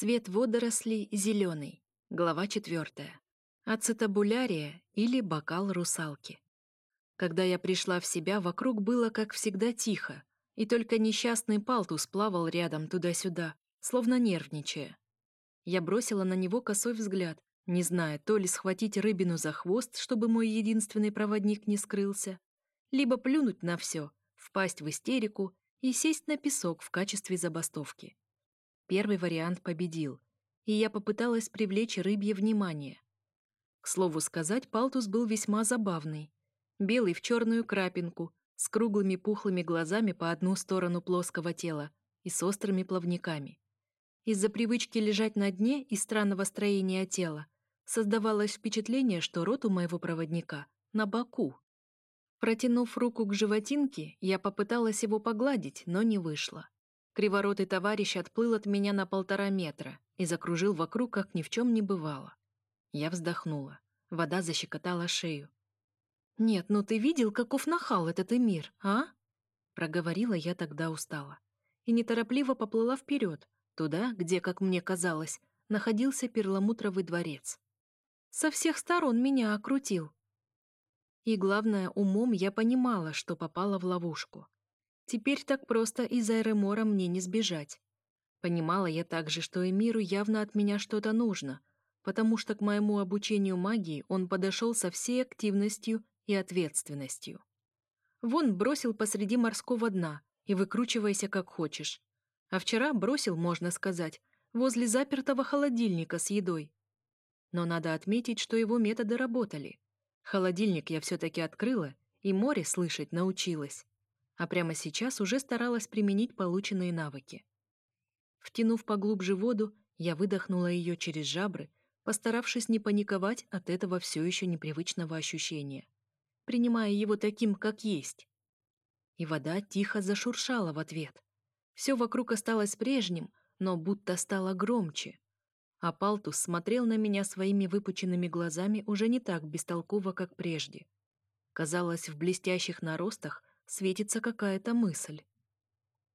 Цвет водорослей зеленый. Глава четвертая. Ацетабулярия или бокал русалки. Когда я пришла в себя, вокруг было, как всегда, тихо, и только несчастный палтус плавал рядом туда-сюда, словно нервничая. Я бросила на него косой взгляд, не зная, то ли схватить рыбину за хвост, чтобы мой единственный проводник не скрылся, либо плюнуть на все, впасть в истерику и сесть на песок в качестве забастовки. Первый вариант победил, и я попыталась привлечь рыбье внимание. К слову сказать, палтус был весьма забавный. Белый в черную крапинку, с круглыми пухлыми глазами по одну сторону плоского тела и с острыми плавниками. Из-за привычки лежать на дне и странного строения тела создавалось впечатление, что рот у моего проводника на боку. Протянув руку к животинке, я попыталась его погладить, но не вышло. Криворотый товарищ отплыл от меня на полтора метра и закружил вокруг, как ни в чем не бывало. Я вздохнула. Вода защекотала шею. «Нет, ну ты видел, каков нахал этот эмир, а?» Проговорила я тогда устало. И неторопливо поплыла вперед, туда, где, как мне казалось, находился перламутровый дворец. Со всех сторон меня окрутил. И главное, умом я понимала, что попала в ловушку. Теперь так просто из Айремора мне не сбежать. Понимала я также, что Эмиру явно от меня что-то нужно, потому что к моему обучению магии он подошел со всей активностью и ответственностью. Вон бросил посреди морского дна и выкручивайся как хочешь. А вчера бросил, можно сказать, возле запертого холодильника с едой. Но надо отметить, что его методы работали. Холодильник я все-таки открыла, и море слышать научилась а прямо сейчас уже старалась применить полученные навыки. Втянув поглубже воду, я выдохнула ее через жабры, постаравшись не паниковать от этого все еще непривычного ощущения, принимая его таким, как есть. И вода тихо зашуршала в ответ. Все вокруг осталось прежним, но будто стало громче. А Палтус смотрел на меня своими выпученными глазами уже не так бестолково, как прежде. Казалось, в блестящих наростах светится какая-то мысль.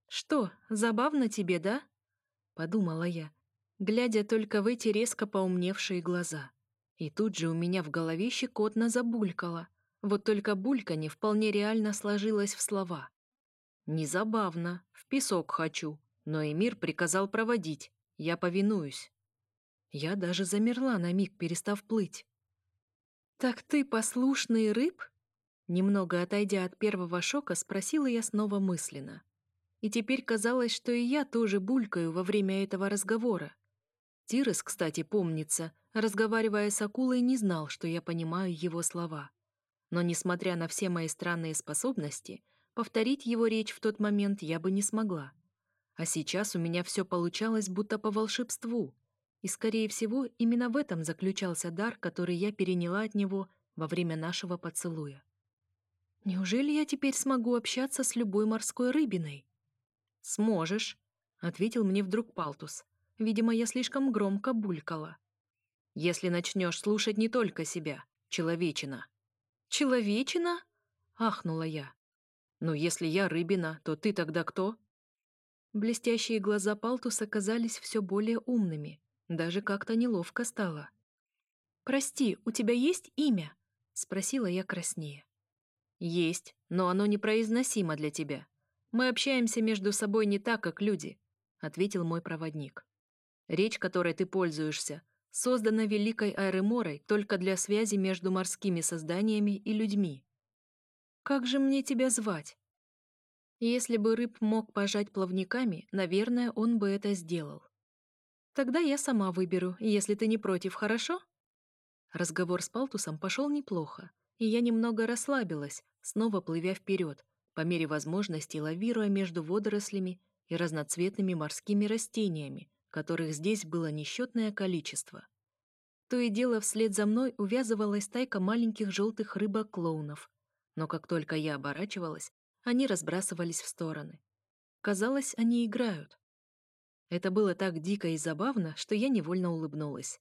«Что, забавно тебе, да?» — подумала я, глядя только в эти резко поумневшие глаза. И тут же у меня в голове щекотно забулькало. Вот только булька не вполне реально сложилась в слова. «Не забавно, в песок хочу, но Эмир приказал проводить, я повинуюсь». Я даже замерла на миг, перестав плыть. «Так ты послушный рыб?» Немного отойдя от первого шока, спросила я снова мысленно. И теперь казалось, что и я тоже булькаю во время этого разговора. Тирес, кстати, помнится, разговаривая с акулой, не знал, что я понимаю его слова. Но, несмотря на все мои странные способности, повторить его речь в тот момент я бы не смогла. А сейчас у меня все получалось будто по волшебству. И, скорее всего, именно в этом заключался дар, который я переняла от него во время нашего поцелуя. Неужели я теперь смогу общаться с любой морской рыбиной? Сможешь, ответил мне вдруг Палтус. Видимо, я слишком громко булькала. Если начнешь слушать не только себя, человечина. Человечина? ахнула я. Ну, если я рыбина, то ты тогда кто? Блестящие глаза Палтуса казались все более умными. Даже как-то неловко стало. «Прости, у тебя есть имя?» — спросила я краснее. «Есть, но оно непроизносимо для тебя. Мы общаемся между собой не так, как люди», — ответил мой проводник. «Речь, которой ты пользуешься, создана великой Айреморой только для связи между морскими созданиями и людьми. Как же мне тебя звать?» Если бы рыб мог пожать плавниками, наверное, он бы это сделал. Тогда я сама выберу, если ты не против, хорошо? Разговор с Палтусом пошел неплохо, и я немного расслабилась, снова плывя вперед, по мере возможности лавируя между водорослями и разноцветными морскими растениями, которых здесь было несчетное количество. То и дело вслед за мной увязывалась тайка маленьких желтых рыбок-клоунов, но как только я оборачивалась, они разбрасывались в стороны. Казалось, они играют. Это было так дико и забавно, что я невольно улыбнулась.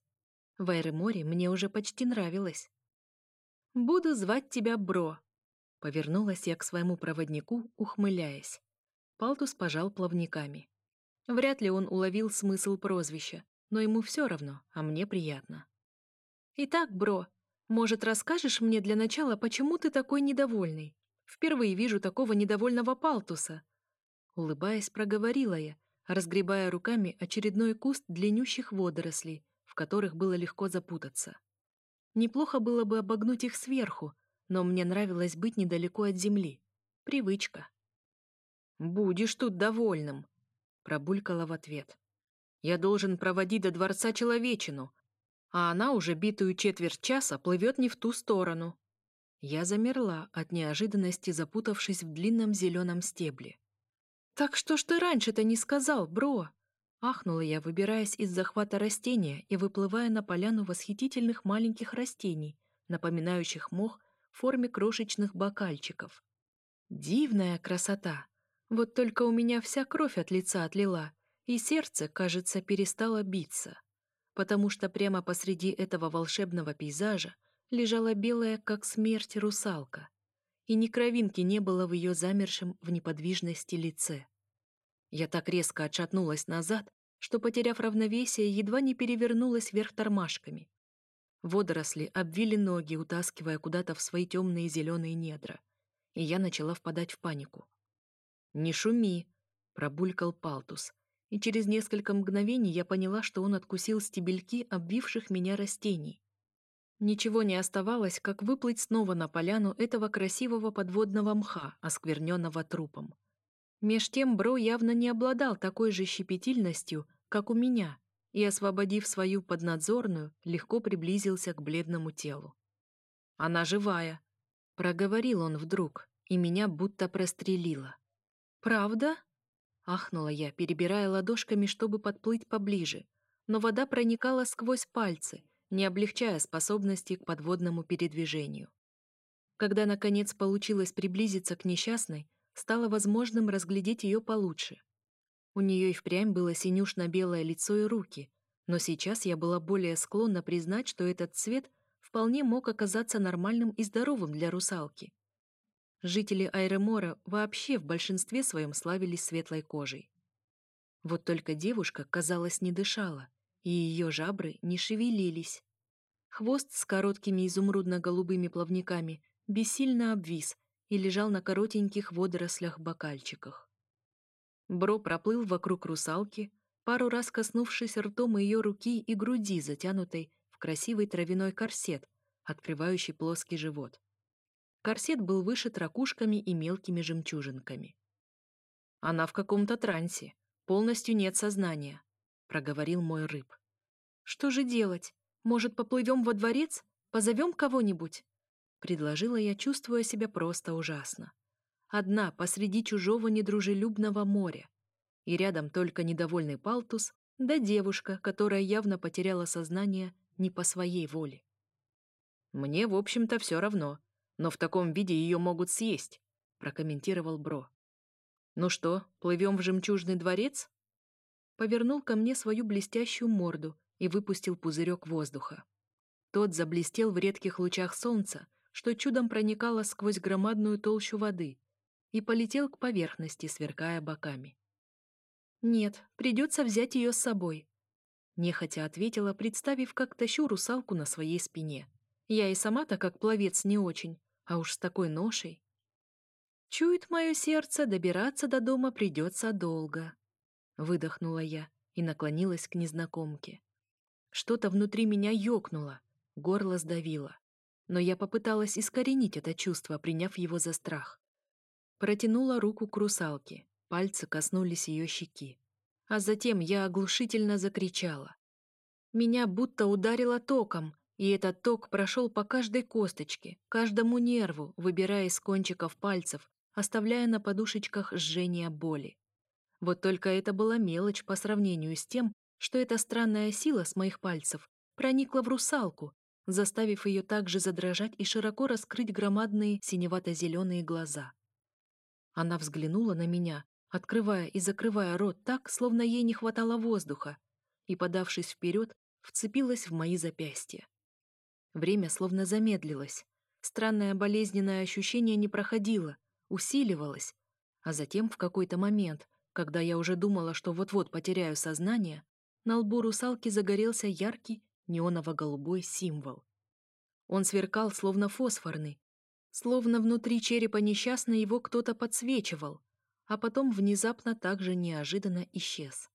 В Айреморе мне уже почти нравилось. «Буду звать тебя Бро», Повернулась я к своему проводнику, ухмыляясь. Палтус пожал плавниками. Вряд ли он уловил смысл прозвища, но ему все равно, а мне приятно. «Итак, бро, может, расскажешь мне для начала, почему ты такой недовольный? Впервые вижу такого недовольного палтуса». Улыбаясь, проговорила я, разгребая руками очередной куст длиннющих водорослей, в которых было легко запутаться. Неплохо было бы обогнуть их сверху, но мне нравилось быть недалеко от земли. Привычка. «Будешь тут довольным», — пробулькала в ответ. «Я должен проводить до дворца человечину, а она уже битую четверть часа плывет не в ту сторону». Я замерла от неожиданности, запутавшись в длинном зеленом стебле. «Так что ж ты раньше-то не сказал, бро?» Ахнула я, выбираясь из захвата растения и выплывая на поляну восхитительных маленьких растений, напоминающих мох в форме крошечных бокальчиков. Дивная красота! Вот только у меня вся кровь от лица отлила, и сердце, кажется, перестало биться, потому что прямо посреди этого волшебного пейзажа лежала белая, как смерть, русалка, и ни кровинки не было в ее замершем в неподвижности лице. Я так резко отшатнулась назад, что, потеряв равновесие, едва не перевернулась вверх тормашками. Водоросли обвили ноги, утаскивая куда-то в свои темные зеленые недра, и я начала впадать в панику. «Не шуми!» — пробулькал Палтус, и через несколько мгновений я поняла, что он откусил стебельки обвивших меня растений. Ничего не оставалось, как выплыть снова на поляну этого красивого подводного мха, оскверненного трупом. Меж тем Бро явно не обладал такой же щепетильностью, как у меня, и, освободив свою поднадзорную, легко приблизился к бледному телу. «Она живая», — проговорил он вдруг, и меня будто прострелило. «Правда?» — ахнула я, перебирая ладошками, чтобы подплыть поближе, но вода проникала сквозь пальцы, не облегчая способности к подводному передвижению. Когда, наконец, получилось приблизиться к несчастной, стало возможным разглядеть ее получше. У нее и впрямь было синюшно-белое лицо и руки, но сейчас я была более склонна признать, что этот цвет вполне мог оказаться нормальным и здоровым для русалки. Жители Айремора вообще в большинстве своем славились светлой кожей. Вот только девушка, казалось, не дышала, и ее жабры не шевелились. Хвост с короткими изумрудно-голубыми плавниками бессильно обвис, и лежал на коротеньких водорослях-бокальчиках. Бро проплыл вокруг русалки, пару раз коснувшись ртом ее руки и груди, затянутой в красивый травяной корсет, открывающий плоский живот. Корсет был вышит ракушками и мелкими жемчужинками. «Она в каком-то трансе, полностью нет сознания», — проговорил мой рыб. «Что же делать? Может, поплывем во дворец? Позовем кого-нибудь?» Предложила я, чувствуя себя просто ужасно. Одна посреди чужого недружелюбного моря. И рядом только недовольный палтус, да девушка, которая явно потеряла сознание не по своей воле. «Мне, в общем-то, все равно, но в таком виде ее могут съесть», — прокомментировал Бро. «Ну что, плывем в жемчужный дворец?» Повернул ко мне свою блестящую морду и выпустил пузырек воздуха. Тот заблестел в редких лучах солнца, что чудом проникало сквозь громадную толщу воды и полетел к поверхности, сверкая боками. «Нет, придется взять ее с собой», — нехотя ответила, представив, как тащу русалку на своей спине. Я и сама-то как пловец не очень, а уж с такой ношей. «Чует мое сердце, добираться до дома придется долго», — выдохнула я и наклонилась к незнакомке. Что-то внутри меня ёкнуло, горло сдавило но я попыталась искоренить это чувство, приняв его за страх. Протянула руку к русалке, пальцы коснулись ее щеки. А затем я оглушительно закричала. Меня будто ударило током, и этот ток прошел по каждой косточке, каждому нерву, выбирая из кончиков пальцев, оставляя на подушечках жжение боли. Вот только это была мелочь по сравнению с тем, что эта странная сила с моих пальцев проникла в русалку заставив ее также задрожать и широко раскрыть громадные синевато-зеленые глаза. Она взглянула на меня, открывая и закрывая рот так, словно ей не хватало воздуха, и, подавшись вперед, вцепилась в мои запястья. Время словно замедлилось. Странное болезненное ощущение не проходило, усиливалось, а затем в какой-то момент, когда я уже думала, что вот-вот потеряю сознание, на лбу русалки загорелся яркий неоново-голубой символ. Он сверкал, словно фосфорный, словно внутри черепа несчастно его кто-то подсвечивал, а потом внезапно также неожиданно исчез.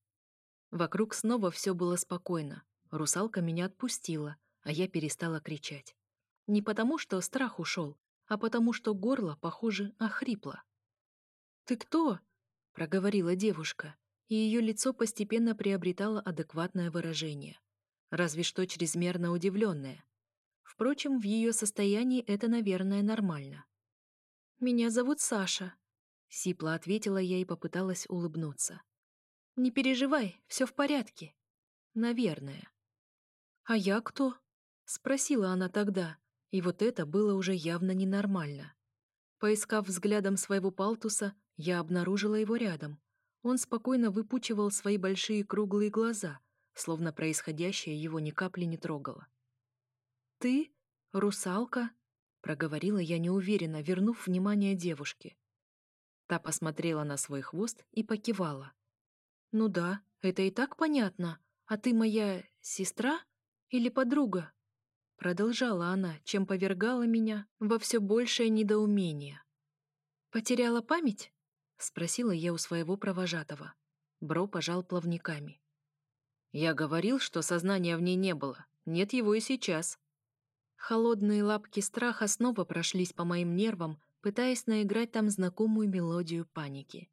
Вокруг снова все было спокойно. Русалка меня отпустила, а я перестала кричать. Не потому, что страх ушел, а потому, что горло, похоже, охрипло. «Ты кто?» — проговорила девушка, и ее лицо постепенно приобретало адекватное выражение. Разве что чрезмерно удивленное. Впрочем, в ее состоянии это, наверное, нормально. «Меня зовут Саша», — сипло ответила я и попыталась улыбнуться. «Не переживай, все в порядке». «Наверное». «А я кто?» — спросила она тогда, и вот это было уже явно ненормально. Поискав взглядом своего палтуса, я обнаружила его рядом. Он спокойно выпучивал свои большие круглые глаза, словно происходящее его ни капли не трогало. «Ты? Русалка?» — проговорила я неуверенно, вернув внимание девушке. Та посмотрела на свой хвост и покивала. «Ну да, это и так понятно. А ты моя сестра или подруга?» Продолжала она, чем повергала меня во все большее недоумение. «Потеряла память?» — спросила я у своего провожатого. Бро пожал плавниками. «Я говорил, что сознания в ней не было. Нет его и сейчас». Холодные лапки страха снова прошлись по моим нервам, пытаясь наиграть там знакомую мелодию паники.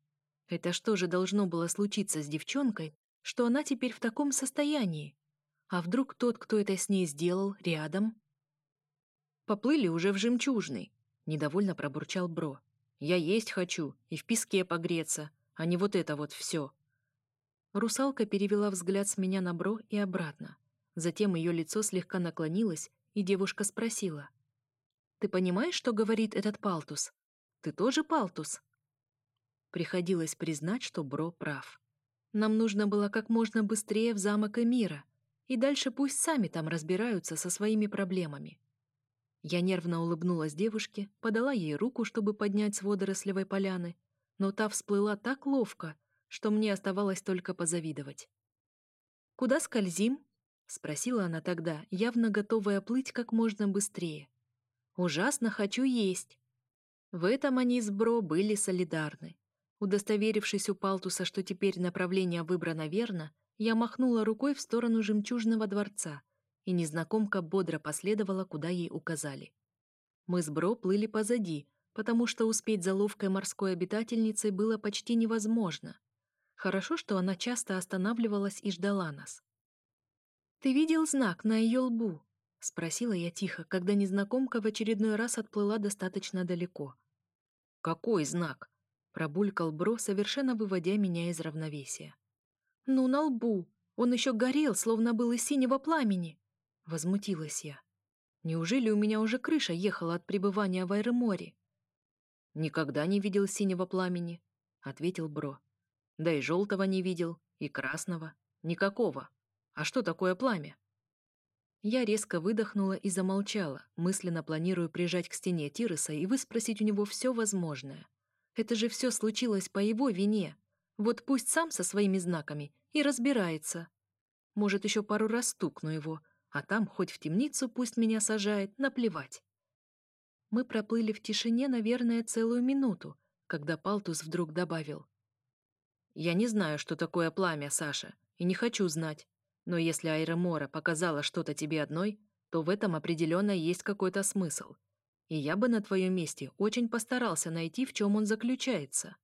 Это что же должно было случиться с девчонкой, что она теперь в таком состоянии? А вдруг тот, кто это с ней сделал, рядом? Поплыли уже в жемчужный, недовольно пробурчал Бро. Я есть хочу и в песке погреться, а не вот это вот все. Русалка перевела взгляд с меня на Бро и обратно. Затем ее лицо слегка наклонилось, и девушка спросила. «Ты понимаешь, что говорит этот палтус? Ты тоже палтус?» Приходилось признать, что Бро прав. Нам нужно было как можно быстрее в замок Эмира, и дальше пусть сами там разбираются со своими проблемами. Я нервно улыбнулась девушке, подала ей руку, чтобы поднять с водорослевой поляны, но та всплыла так ловко, что мне оставалось только позавидовать. «Куда скользим?» — спросила она тогда, явно готовая плыть как можно быстрее. «Ужасно хочу есть». В этом они с Бро были солидарны. Удостоверившись у Палтуса, что теперь направление выбрано верно, я махнула рукой в сторону жемчужного дворца, и незнакомка бодро последовала, куда ей указали. Мы с Бро плыли позади, потому что успеть за ловкой морской обитательницей было почти невозможно. Хорошо, что она часто останавливалась и ждала нас. «Ты видел знак на ее лбу?» — спросила я тихо, когда незнакомка в очередной раз отплыла достаточно далеко. «Какой знак?» Пробулькал Бро, совершенно выводя меня из равновесия. «Ну, на лбу! Он еще горел, словно был из синего пламени!» Возмутилась я. «Неужели у меня уже крыша ехала от пребывания в Айреморе?» «Никогда не видел синего пламени», — ответил Бро. «Да и желтого не видел, и красного. Никакого. А что такое пламя?» Я резко выдохнула и замолчала, мысленно планируя прижать к стене Тироса и выспросить у него все возможное. Это же все случилось по его вине. Вот пусть сам со своими знаками и разбирается. Может, еще пару раз стукну его, а там хоть в темницу пусть меня сажает, наплевать. Мы проплыли в тишине, наверное, целую минуту, когда Палтус вдруг добавил. «Я не знаю, что такое пламя, Саша, и не хочу знать. Но если Айра показала что-то тебе одной, то в этом определенно есть какой-то смысл и я бы на твоем месте очень постарался найти, в чем он заключается.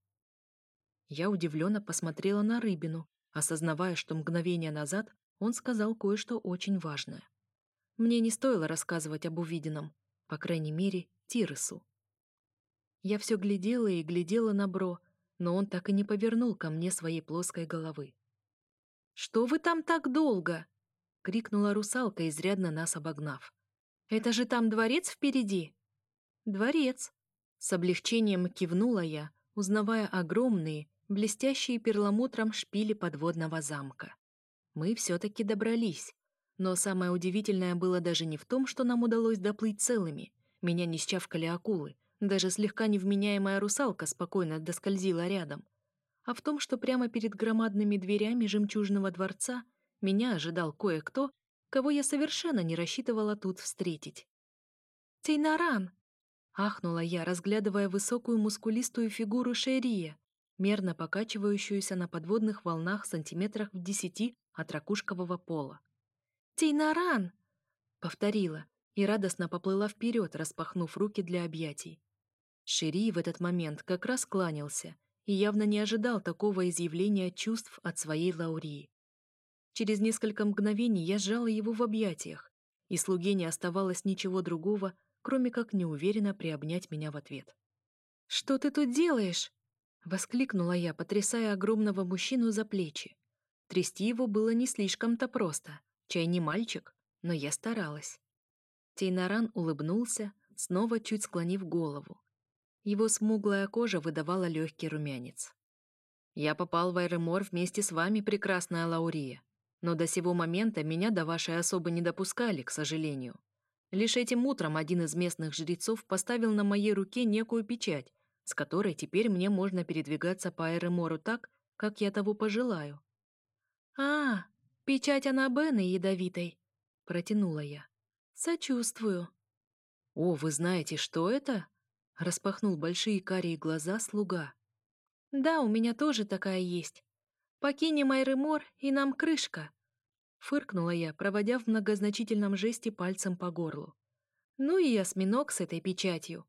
Я удивленно посмотрела на Рыбину, осознавая, что мгновение назад он сказал кое-что очень важное. Мне не стоило рассказывать об увиденном, по крайней мере, Тиресу. Я все глядела и глядела на Бро, но он так и не повернул ко мне своей плоской головы. «Что вы там так долго?» — крикнула русалка, изрядно нас обогнав. «Это же там дворец впереди!» «Дворец!» С облегчением кивнула я, узнавая огромные, блестящие перламутром шпили подводного замка. Мы все-таки добрались. Но самое удивительное было даже не в том, что нам удалось доплыть целыми. Меня не счавкали акулы. Даже слегка невменяемая русалка спокойно доскользила рядом. А в том, что прямо перед громадными дверями жемчужного дворца меня ожидал кое-кто, кого я совершенно не рассчитывала тут встретить. «Тейнаран!» — ахнула я, разглядывая высокую мускулистую фигуру Шерия, мерно покачивающуюся на подводных волнах сантиметрах в десяти от ракушкового пола. «Тейнаран!» — повторила и радостно поплыла вперед, распахнув руки для объятий. Шири в этот момент как раз кланялся и явно не ожидал такого изъявления чувств от своей Лаурии. Через несколько мгновений я сжала его в объятиях, и слуге не оставалось ничего другого, кроме как неуверенно приобнять меня в ответ. «Что ты тут делаешь?» — воскликнула я, потрясая огромного мужчину за плечи. Трясти его было не слишком-то просто, чай не мальчик, но я старалась. Тейнаран улыбнулся, снова чуть склонив голову. Его смуглая кожа выдавала легкий румянец. «Я попал в Айремор вместе с вами, прекрасная Лаурия. Но до сего момента меня до вашей особы не допускали, к сожалению. Лишь этим утром один из местных жрецов поставил на моей руке некую печать, с которой теперь мне можно передвигаться по Айремору так, как я того пожелаю. «А, печать Анабены ядовитой», — протянула я. «Сочувствую». «О, вы знаете, что это?» — распахнул большие карие глаза слуга. «Да, у меня тоже такая есть. Покинем Айремор, и нам крышка!» Фыркнула я, проводя в многозначительном жесте пальцем по горлу. «Ну и осьминог с этой печатью!»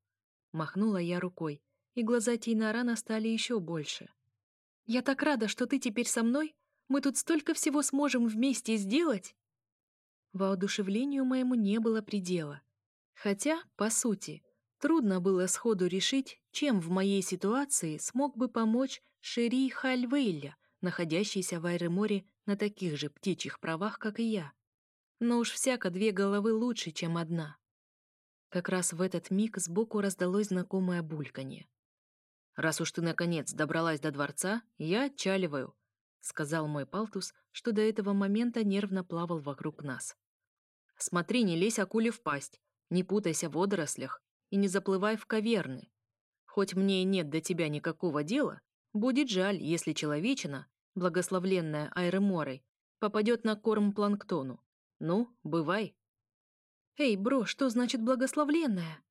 Махнула я рукой, и глаза Тейнарана стали еще больше. «Я так рада, что ты теперь со мной! Мы тут столько всего сможем вместе сделать!» Воодушевлению моему не было предела. Хотя, по сути, трудно было сходу решить, чем в моей ситуации смог бы помочь Шери Хальвейля, находящийся в Айреморе на таких же птичьих правах, как и я. Но уж всяко две головы лучше, чем одна. Как раз в этот миг сбоку раздалось знакомое бульканье. «Раз уж ты, наконец, добралась до дворца, я отчаливаю», — сказал мой палтус, что до этого момента нервно плавал вокруг нас. «Смотри, не лезь акуле в пасть, не путайся в водорослях и не заплывай в каверны. Хоть мне и нет до тебя никакого дела, будет жаль, если человечина, благословленная Айреморой, попадет на корм планктону. Ну, бывай. «Эй, бро, что значит благословленная?»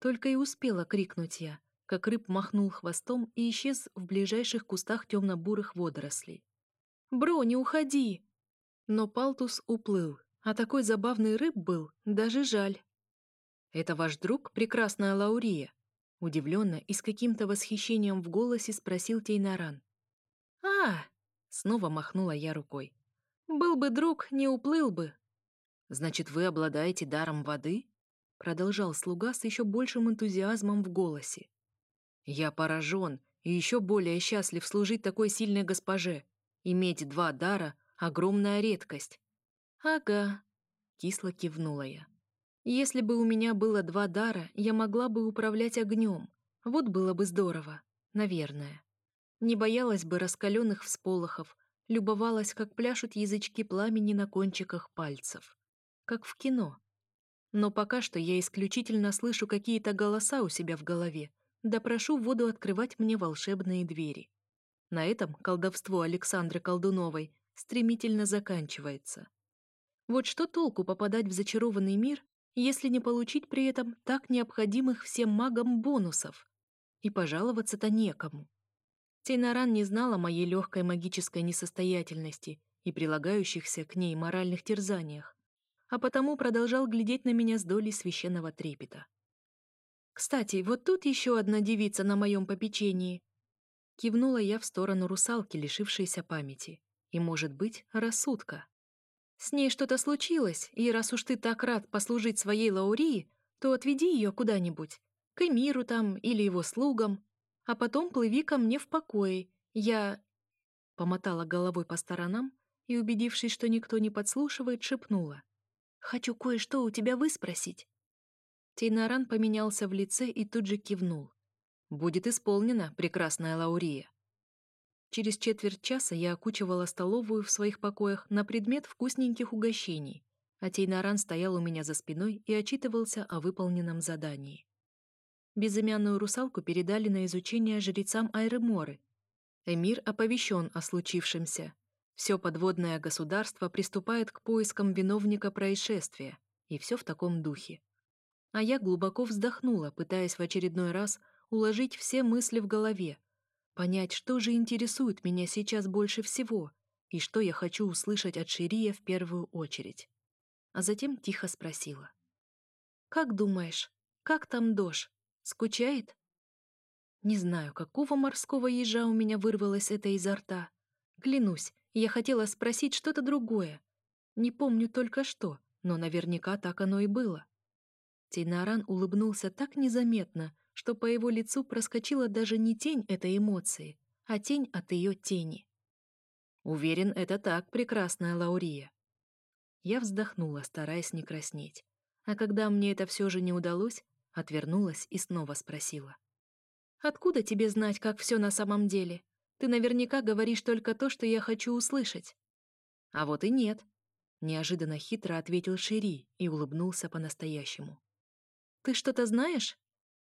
Только и успела крикнуть я, как рыб махнул хвостом и исчез в ближайших кустах темно-бурых водорослей. «Бро, не уходи!» Но Палтус уплыл, а такой забавный рыб был, даже жаль. «Это ваш друг, прекрасная Лаурия?» Удивленно и с каким-то восхищением в голосе спросил Тейнаран. «А, Снова махнула я рукой. «Был бы друг, не уплыл бы». «Значит, вы обладаете даром воды?» Продолжал слуга с еще большим энтузиазмом в голосе. «Я поражен и еще более счастлив служить такой сильной госпоже. Иметь два дара — огромная редкость». «Ага», — кисло кивнула я. «Если бы у меня было два дара, я могла бы управлять огнем. Вот было бы здорово, наверное». Не боялась бы раскаленных всполохов, любовалась, как пляшут язычки пламени на кончиках пальцев. Как в кино. Но пока что я исключительно слышу какие-то голоса у себя в голове, да прошу воду открывать мне волшебные двери. На этом колдовство Александры Колдуновой стремительно заканчивается. Вот что толку попадать в зачарованный мир, если не получить при этом так необходимых всем магам бонусов? И пожаловаться-то некому. Тейнаран не знала моей легкой магической несостоятельности и прилагающихся к ней моральных терзаниях, а потому продолжал глядеть на меня с долей священного трепета. «Кстати, вот тут еще одна девица на моем попечении!» Кивнула я в сторону русалки, лишившейся памяти, и, может быть, рассудка. «С ней что-то случилось, и раз уж ты так рад послужить своей Лаурии, то отведи ее куда-нибудь, к Эмиру там или его слугам, а потом плыви ко мне в покое. Я...» Помотала головой по сторонам и, убедившись, что никто не подслушивает, шепнула. «Хочу кое-что у тебя выспросить». Тейнаран поменялся в лице и тут же кивнул. «Будет исполнено, прекрасная Лаурия». Через четверть часа я окучивала столовую в своих покоях на предмет вкусненьких угощений, а Тейнаран стоял у меня за спиной и отчитывался о выполненном задании. Безымянную русалку передали на изучение жрецам Айреморы. Эмир оповещен о случившемся. Все подводное государство приступает к поискам виновника происшествия, и все в таком духе. А я глубоко вздохнула, пытаясь в очередной раз уложить все мысли в голове, понять, что же интересует меня сейчас больше всего и что я хочу услышать от Ширия в первую очередь. А затем тихо спросила. «Как думаешь, как там Дош? Скучает?» Не знаю, какого морского ежа у меня вырвалось это изо рта. Клянусь, я хотела спросить что-то другое. Не помню только что, но наверняка так оно и было. Тейнаран улыбнулся так незаметно, что по его лицу проскочила даже не тень этой эмоции, а тень от ее тени. Уверен, это так, прекрасная Лаурия. Я вздохнула, стараясь не краснеть. А когда мне это все же не удалось, отвернулась и снова спросила. «Откуда тебе знать, как все на самом деле? Ты наверняка говоришь только то, что я хочу услышать». «А вот и нет», — неожиданно хитро ответил Шири и улыбнулся по-настоящему. «Ты что-то знаешь?»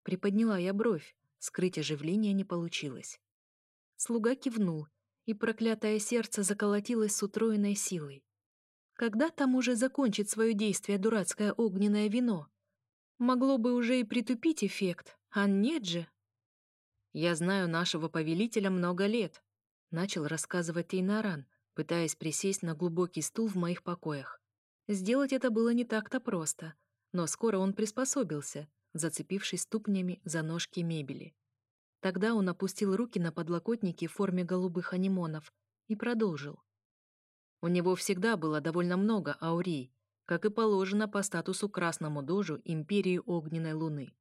Приподняла я бровь, скрыть оживление не получилось. Слуга кивнул, и проклятое сердце заколотилось с утроенной силой. Когда там уже закончит свое действие дурацкое огненное вино? Могло бы уже и притупить эффект, а нет же. «Я знаю нашего повелителя много лет», — начал рассказывать Тейнаран, пытаясь присесть на глубокий стул в моих покоях. Сделать это было не так-то просто, но скоро он приспособился — зацепившись ступнями за ножки мебели. Тогда он опустил руки на подлокотники в форме голубых анимонов и продолжил. У него всегда было довольно много аурий, как и положено по статусу красному дожу Империи Огненной Луны.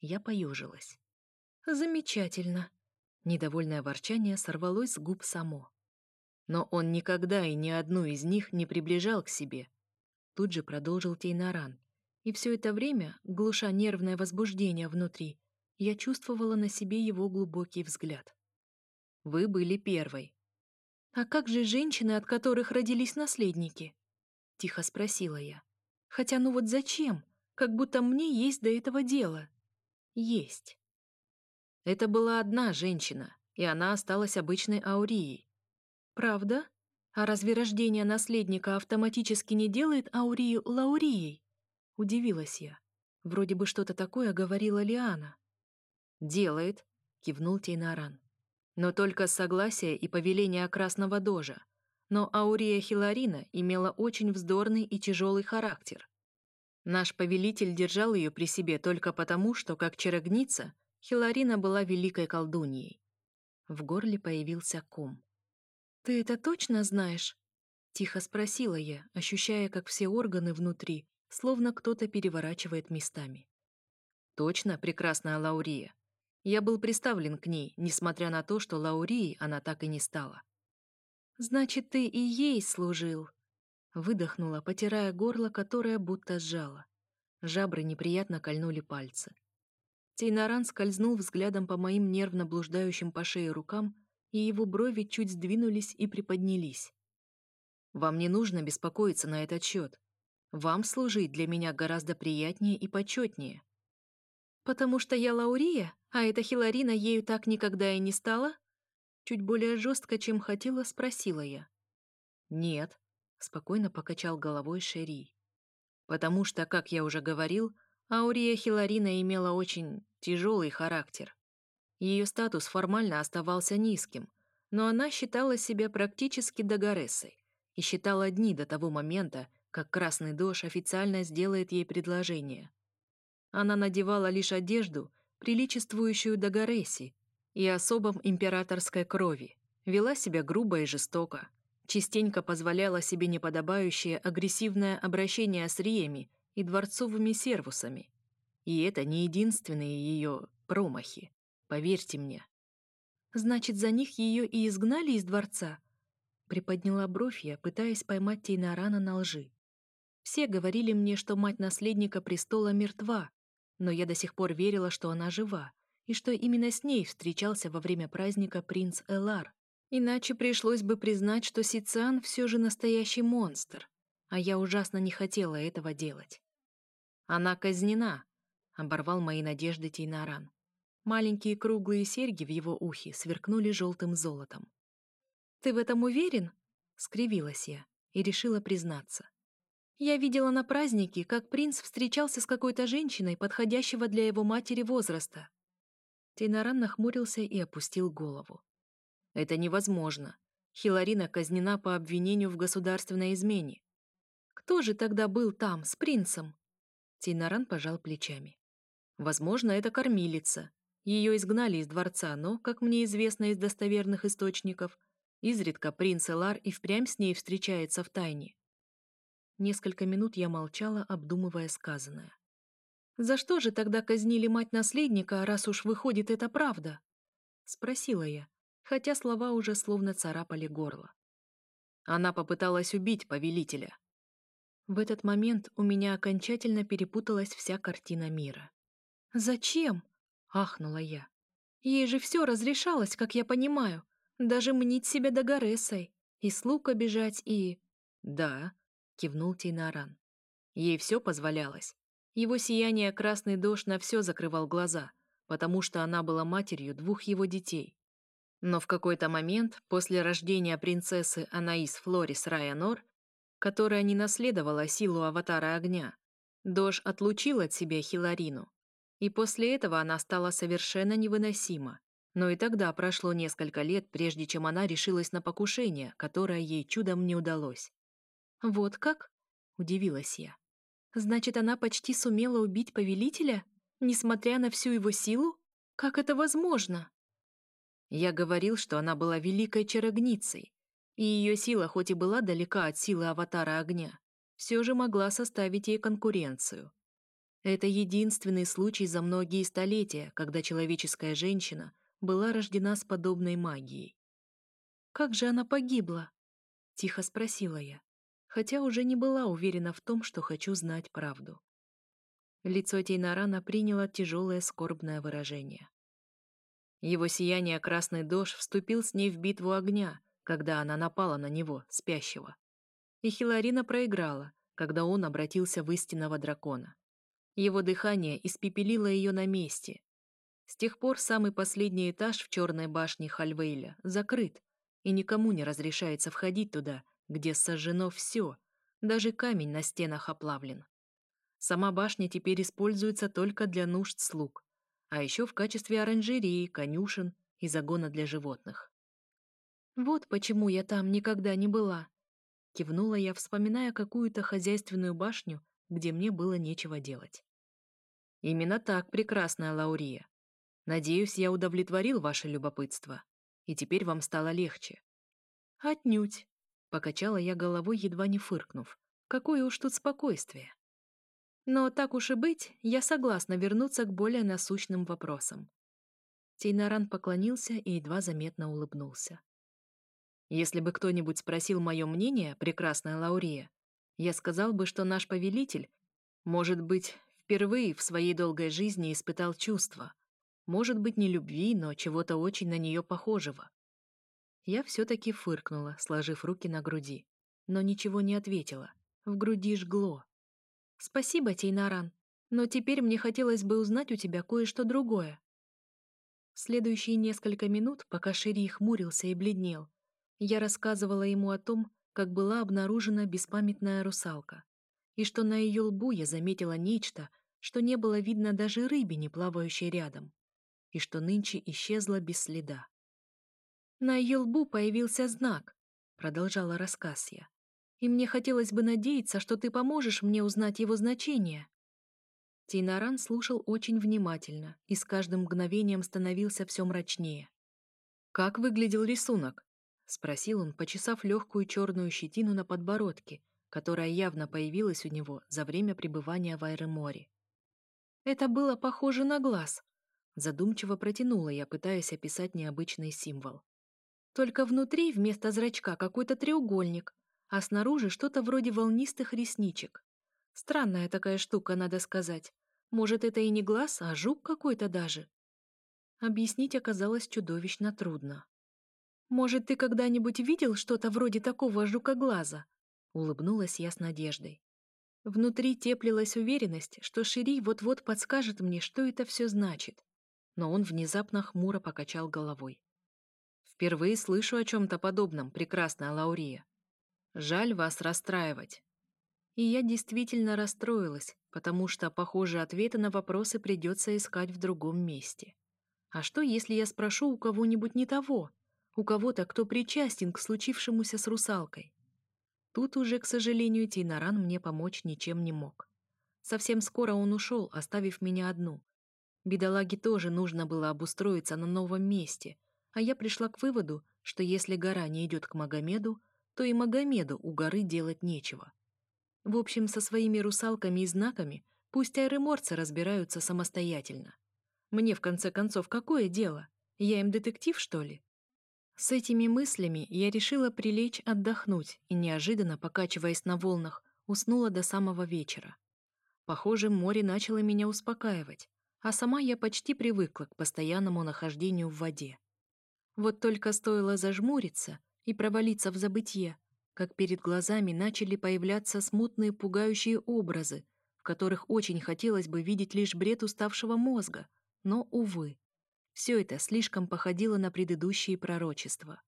Я поежилась. «Замечательно!» Недовольное ворчание сорвалось с губ само. Но он никогда и ни одну из них не приближал к себе. Тут же продолжил Тейнаран. И все это время, глуша нервное возбуждение внутри, я чувствовала на себе его глубокий взгляд. «Вы были первой». «А как же женщины, от которых родились наследники?» — тихо спросила я. «Хотя ну вот зачем? Как будто мне есть до этого дело». «Есть». Это была одна женщина, и она осталась обычной аурией. «Правда? А разве рождение наследника автоматически не делает аурию лаурией?» Удивилась я. Вроде бы что-то такое говорила Лиана. «Делает», — кивнул Тейнаран. «Но только с согласия и повеления Красного Дожа. Но Аурия Хиларина имела очень вздорный и тяжелый характер. Наш повелитель держал ее при себе только потому, что, как чарогница, Хиларина была великой колдуньей. В горле появился ком. «Ты это точно знаешь?» — тихо спросила я, ощущая, как все органы внутри словно кто-то переворачивает местами. Точно прекрасная Лаурия. Я был приставлен к ней, несмотря на то, что Лаурией она так и не стала. «Значит, ты и ей служил?» Выдохнула, потирая горло, которое будто сжало. Жабры неприятно кольнули пальцы. Тейнаран скользнул взглядом по моим нервно блуждающим по шее рукам, и его брови чуть сдвинулись и приподнялись. «Вам не нужно беспокоиться на этот счет. Вам служить для меня гораздо приятнее и почетнее. Потому что я Лаурия, а эта Хиларина ею так никогда и не стала? Чуть более жестко, чем хотела, спросила я. Нет, спокойно покачал головой Шери. Потому что, как я уже говорил, Аурия Хиларина имела очень тяжелый характер. Ее статус формально оставался низким, но она считала себя практически Дагарессой и считала дни до того момента, как Красный Дож официально сделает ей предложение. Она надевала лишь одежду, приличествующую Дагареси и особом императорской крови, вела себя грубо и жестоко, частенько позволяла себе неподобающее агрессивное обращение с риями и дворцовыми сервусами. И это не единственные ее промахи, поверьте мне. Значит, за них ее и изгнали из дворца? Приподняла бровь я, пытаясь поймать Тейнарана на лжи. Все говорили мне, что мать наследника престола мертва, но я до сих пор верила, что она жива, и что именно с ней встречался во время праздника принц Элар. Иначе пришлось бы признать, что Сициан все же настоящий монстр, а я ужасно не хотела этого делать. «Она казнена», — оборвал мои надежды Тейнаран. Маленькие круглые серьги в его ухе сверкнули желтым золотом. «Ты в этом уверен?» Скривилась я и решила признаться. Я видела на празднике, как принц встречался с какой-то женщиной, подходящего для его матери возраста. Тейнаран нахмурился и опустил голову. Это невозможно. Хиларина казнена по обвинению в государственной измене. Кто же тогда был там, с принцем? Тейнаран пожал плечами. Возможно, это кормилица. Ее изгнали из дворца, но, как мне известно из достоверных источников, изредка принц Элар и впрямь с ней встречается в тайне. Несколько минут я молчала, обдумывая сказанное. «За что же тогда казнили мать наследника, раз уж выходит это правда?» — спросила я, хотя слова уже словно царапали горло. Она попыталась убить повелителя. В этот момент у меня окончательно перепуталась вся картина мира. «Зачем?» — ахнула я. «Ей же все разрешалось, как я понимаю. Даже мнить себя Дагаресой. И слуг обижать, и...» «Да», — кивнул Тейнаран. Ей все позволялось. Его сияние красный дождь на все закрывал глаза, потому что она была матерью двух его детей. Но в какой-то момент, после рождения принцессы Анаис Флорис Райанор, которая не наследовала силу аватара огня, Дож отлучил от себя Хиларину, и после этого она стала совершенно невыносима. Но и тогда прошло несколько лет, прежде чем она решилась на покушение, которое ей чудом не удалось. «Вот как?» — удивилась я. «Значит, она почти сумела убить повелителя, несмотря на всю его силу? Как это возможно?» Я говорил, что она была великой чарогницей, и ее сила, хоть и была далека от силы аватара огня, все же могла составить ей конкуренцию. Это единственный случай за многие столетия, когда человеческая женщина была рождена с подобной магией. «Как же она погибла?» — тихо спросила я, хотя уже не была уверена в том, что хочу знать правду. Лицо Тейнарана приняло тяжелое скорбное выражение. Его сияние красный дождь вступил с ней в битву огня, когда она напала на него, спящего. И Хиларина проиграла, когда он обратился в истинного дракона. Его дыхание испепелило ее на месте. С тех пор самый последний этаж в черной башне Хальвейля закрыт, и никому не разрешается входить туда, где сожжено все, даже камень на стенах оплавлен. Сама башня теперь используется только для нужд слуг, а еще в качестве оранжереи, конюшен и загона для животных. «Вот почему я там никогда не была», — кивнула я, вспоминая какую-то хозяйственную башню, где мне было нечего делать. Именно так, прекрасная Лаурия. Надеюсь, я удовлетворил ваше любопытство, и теперь вам стало легче. Отнюдь, покачала я головой, едва не фыркнув. Какое уж тут спокойствие. Но так уж и быть, я согласна вернуться к более насущным вопросам. Тейнаран поклонился и едва заметно улыбнулся. Если бы кто-нибудь спросил мое мнение, прекрасная Лаурия, я сказал бы, что наш повелитель, может быть, Впервые в своей долгой жизни испытал чувства. Может быть, не любви, но чего-то очень на нее похожего. Я все-таки фыркнула, сложив руки на груди, но ничего не ответила. В груди жгло. «Спасибо, Тейнаран, но теперь мне хотелось бы узнать у тебя кое-что другое». Следующие несколько минут, пока Шири хмурился и бледнел, я рассказывала ему о том, как была обнаружена беспамятная русалка, и что на ее лбу я заметила нечто, что не было видно даже рыбине, плавающей рядом, и что нынче исчезла без следа. «На ее лбу появился знак», — продолжала рассказ я, «и мне хотелось бы надеяться, что ты поможешь мне узнать его значение». Тейнаран слушал очень внимательно и с каждым мгновением становился все мрачнее. «Как выглядел рисунок?» — спросил он, почесав легкую черную щетину на подбородке, которая явно появилась у него за время пребывания в Айреморе. Это было похоже на глаз. Задумчиво протянула я, пытаясь описать необычный символ. Только внутри вместо зрачка какой-то треугольник, а снаружи что-то вроде волнистых ресничек. Странная такая штука, надо сказать. Может, это и не глаз, а жук какой-то даже. Объяснить оказалось чудовищно трудно. «Может, ты когда-нибудь видел что-то вроде такого жука-глаза?» Улыбнулась я с надеждой. Внутри теплилась уверенность, что Шири вот-вот подскажет мне, что это все значит. Но он внезапно хмуро покачал головой. «Впервые слышу о чем-то подобном, прекрасная Лаурия. Жаль вас расстраивать». И я действительно расстроилась, потому что, похоже, ответы на вопросы придется искать в другом месте. А что, если я спрошу у кого-нибудь не того? У кого-то, кто причастен к случившемуся с русалкой? Тут уже, к сожалению, Тейнаран мне помочь ничем не мог. Совсем скоро он ушел, оставив меня одну. Бедолаге тоже нужно было обустроиться на новом месте, а я пришла к выводу, что если гора не идет к Магомеду, то и Магомеду у горы делать нечего. В общем, со своими русалками и знаками пусть аэроморцы разбираются самостоятельно. Мне, в конце концов, какое дело? Я им детектив, что ли? С этими мыслями я решила прилечь отдохнуть и, неожиданно покачиваясь на волнах, уснула до самого вечера. Похоже, море начало меня успокаивать, а сама я почти привыкла к постоянному нахождению в воде. Вот только стоило зажмуриться и провалиться в забытье, как перед глазами начали появляться смутные пугающие образы, в которых очень хотелось бы видеть лишь бред уставшего мозга, но, увы, все это слишком походило на предыдущие пророчества.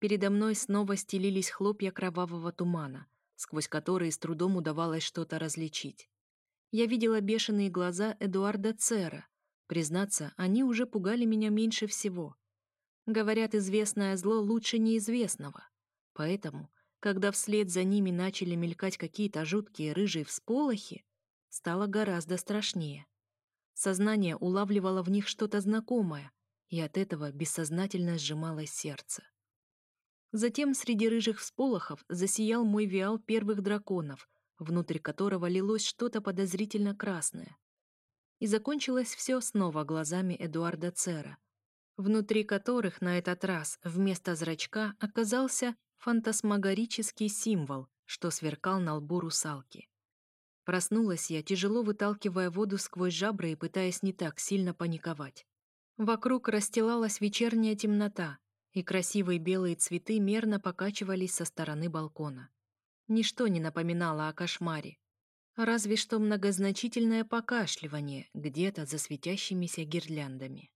Передо мной снова стелились хлопья кровавого тумана, сквозь которые с трудом удавалось что-то различить. Я видела бешеные глаза Эдуарда Цера. Признаться, они уже пугали меня меньше всего. Говорят, известное зло лучше неизвестного. Поэтому, когда вслед за ними начали мелькать какие-то жуткие рыжие всполохи, стало гораздо страшнее. Сознание улавливало в них что-то знакомое, и от этого бессознательно сжималось сердце. Затем среди рыжих всполохов засиял мой виал первых драконов, внутрь которого лилось что-то подозрительно красное. И закончилось все снова глазами Эдуарда Цера, внутри которых на этот раз вместо зрачка оказался фантасмагорический символ, что сверкал на лбу русалки. Проснулась я, тяжело выталкивая воду сквозь жабры и пытаясь не так сильно паниковать. Вокруг расстилалась вечерняя темнота, и красивые белые цветы мерно покачивались со стороны балкона. Ничто не напоминало о кошмаре, разве что многозначительное покашливание где-то за светящимися гирляндами.